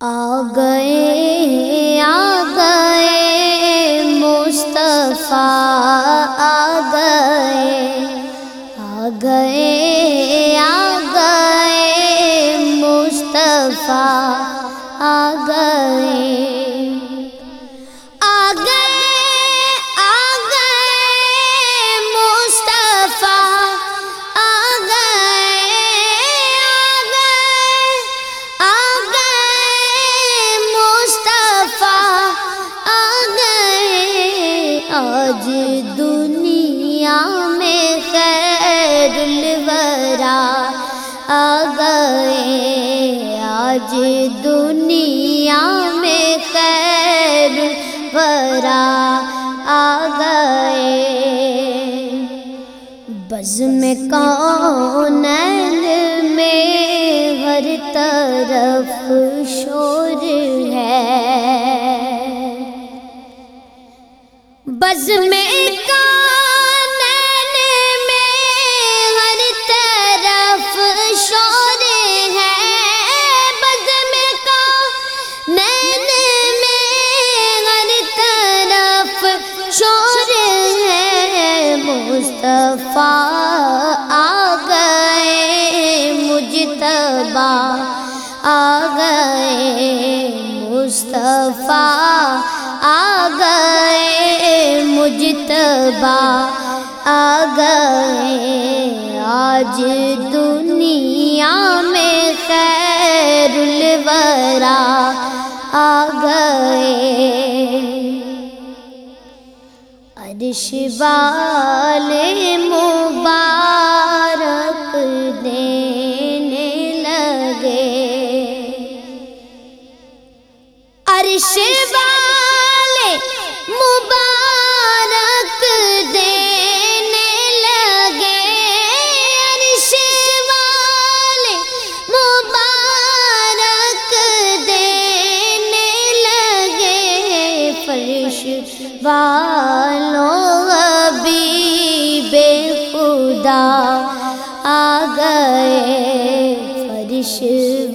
آ گئے آج دنیا میں خیر الورا آ گئے۔ آج دنیا میں خیر الورا آ گئے۔ بز میں کون میں ہر طرف شور ہے۔ مصطفیٰ آ گئے مجتبا آ گئے مصطفیٰ آ گئے۔ مجتبا آ گئے۔ آج دنیا میں خیر الورا آ گئے۔ عرش والے فرش والوں ابھی بے خدا آ گئے۔ فرش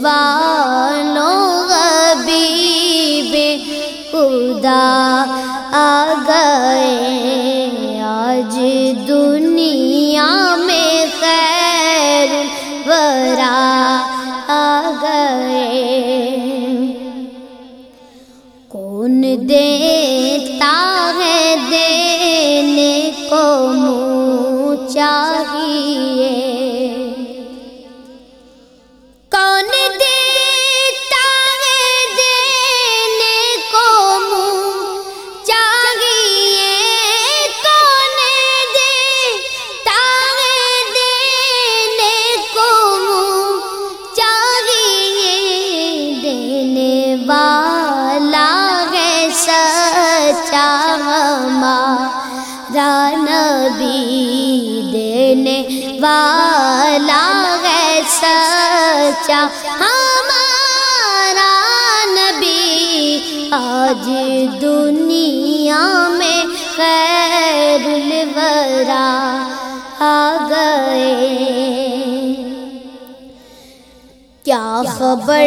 والوں ابھی بے خدا۔ ہمارا نبی آج دنیا میں خیر الورا آ گئے۔ کیا خبر؟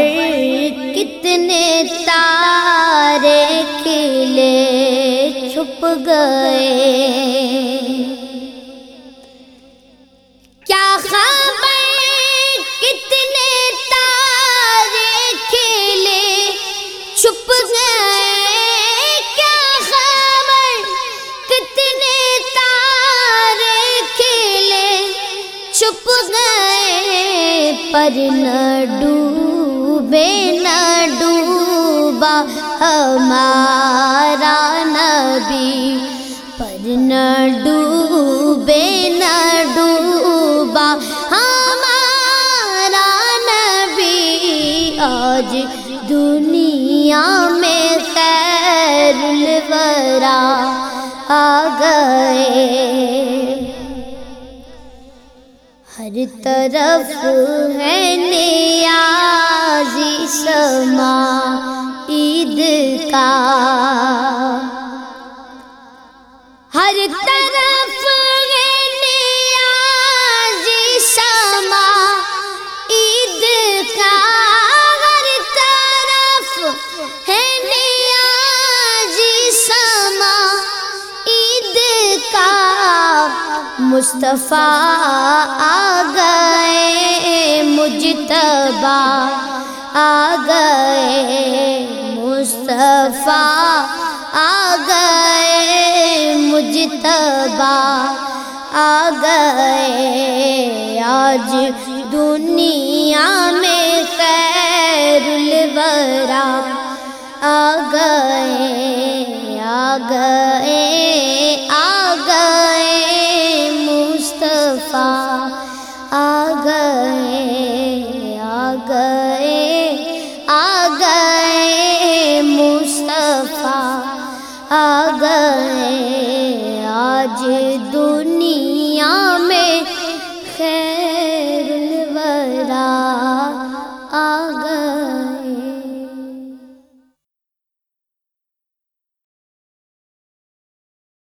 کتنے تارے کھلے چھپ گئے۔ چھپ گئے کیا خبر؟ کتنے تارے کھیلے چھپ گئے پر نہ ڈوبے، نہ ڈوبا ہمارا آ گئے۔ ہر طرف ہے نیازی سما عید کا۔ ہر طرف مصطفیٰ آ گئے مجتبا آ گئے، مصطفیٰ آ گئے مجتبا آ گئے۔ آج دنیا میں خیر الورا آ گئے آ گئے۔ گئے آ گئے مصطفیٰ آ گئے آج